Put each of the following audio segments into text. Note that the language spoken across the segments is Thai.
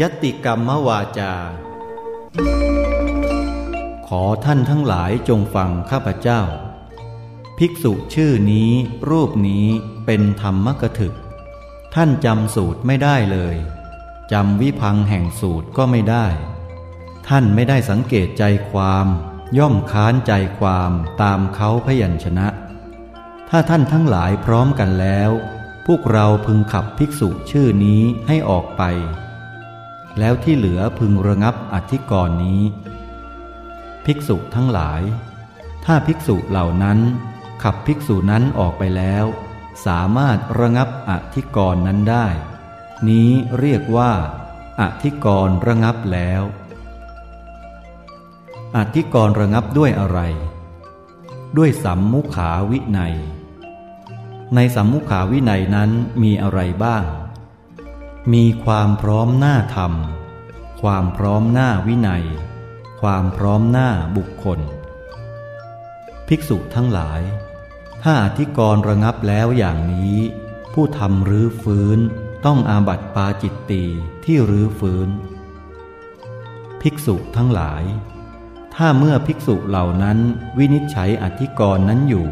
ยติกรรมวาจา ขอท่านทั้งหลายจงฟังข้าพเจ้า ภิกษุชื่อนี้รูปนี้เป็นธรรมกถึก ท่านจำสูตรไม่ได้เลยจำวิพังแห่งสูตรก็ไม่ได้ ท่านไม่ได้สังเกตใจความ ย่อมค้านใจความตามเขาพยัญชนะ ถ้าท่านทั้งหลายพร้อมกันแล้ว พวกเราพึงขับภิกษุชื่อนี้ให้ออกไป แล้วที่เหลือพึงระงับอธิกรณ์นี้ ภิกษุทั้งหลาย ถ้าภิกษุเหล่านั้น ขับภิกษุนั้นออกไปแล้ว สามารถระงับอธิกรณ์นั้นได้ นี้เรียกว่า อธิกรณ์ระงับแล้ว อธิกรณ์ระงับด้วยอะไร ด้วยสัมมุขาวินัย ในสัมมุขาวินัยนั้นมีอะไรบ้าง มีความพร้อมหน้าธรรม ความพร้อมหน้าวินัย ความพร้อมหน้าบุคคล ภิกษุทั้งหลาย ถ้าอธิกรณ์ระงับแล้วอย่างนี้ ผู้ทำรื้อฟื้นต้องอาบัติปาจิตตีที่รื้อฟื้น ภิกษุทั้งหลาย ถ้าเมื่อภิกษุเหล่านั้นวินิจฉัยอธิกรณ์นั้นอยู่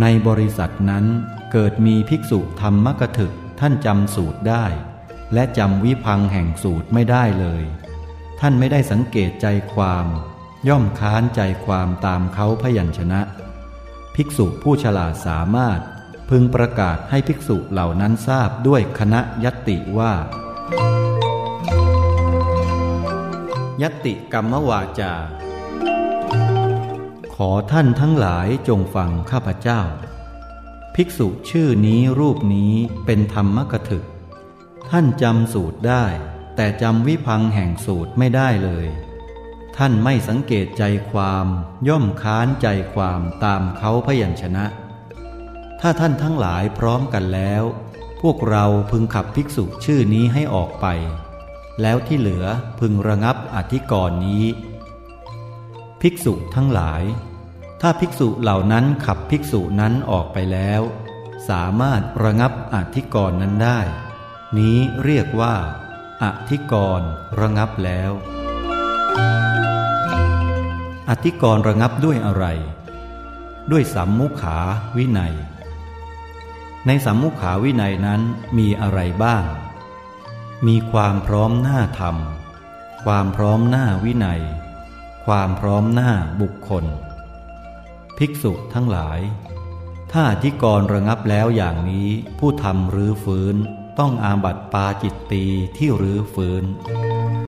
ในบริษัทนั้นเกิดมีภิกษุธรรมกถึกท่านจำสูตรได้ และจำวิพังแห่งสูตรไม่ได้เลย ท่านไม่ได้สังเกตใจความ ย่อมค้านใจความตามเขาพยัญชนะ ภิกษุผู้ฉลาดสามารถ พึงประกาศให้ภิกษุเหล่านั้นทราบด้วยคณะยติว่ายตติกรรมวาจา ขอท่านทั้งหลายจงฟังข้าพเจ้า ภิกษุชื่อนี้รูปนี้เป็นธรรมกถึก ท่านจำสูตรได้ แต่จำวิพังแห่งสูตรไม่ได้เลย ท่านไม่สังเกตใจความ ย่อมค้านใจความตามเขาพยัญชนะ ถ้าท่านทั้งหลายพร้อมกันแล้ว พวกเราพึงขับภิกษุชื่อนี้ให้ออกไป แล้วที่เหลือพึงระงับอธิกรณ์นี้ ภิกษุทั้งหลาย ถ้าภิกษุเหล่านั้นขับภิกษุนั้นออกไปแล้ว สามารถระงับอธิกรณ์นั้นได้ นี้เรียกว่า อธิกรณ์ระงับแล้ว อธิกรณ์ระงับด้วยอะไร ด้วยสัมมุขาวินัย ในสัมมุขาวินัยนั้นมีอะไรบ้าง มีความพร้อมหน้าธรรม ความพร้อมหน้าวินัย ความพร้อมหน้าบุคคล ภิกษุทั้งหลาย ถ้าอธิกรณ์ระงับแล้วอย่างนี้ผู้ทำรื้อฟื้น ต้องอาบัติปาจิตตีที่รื้อฟื้น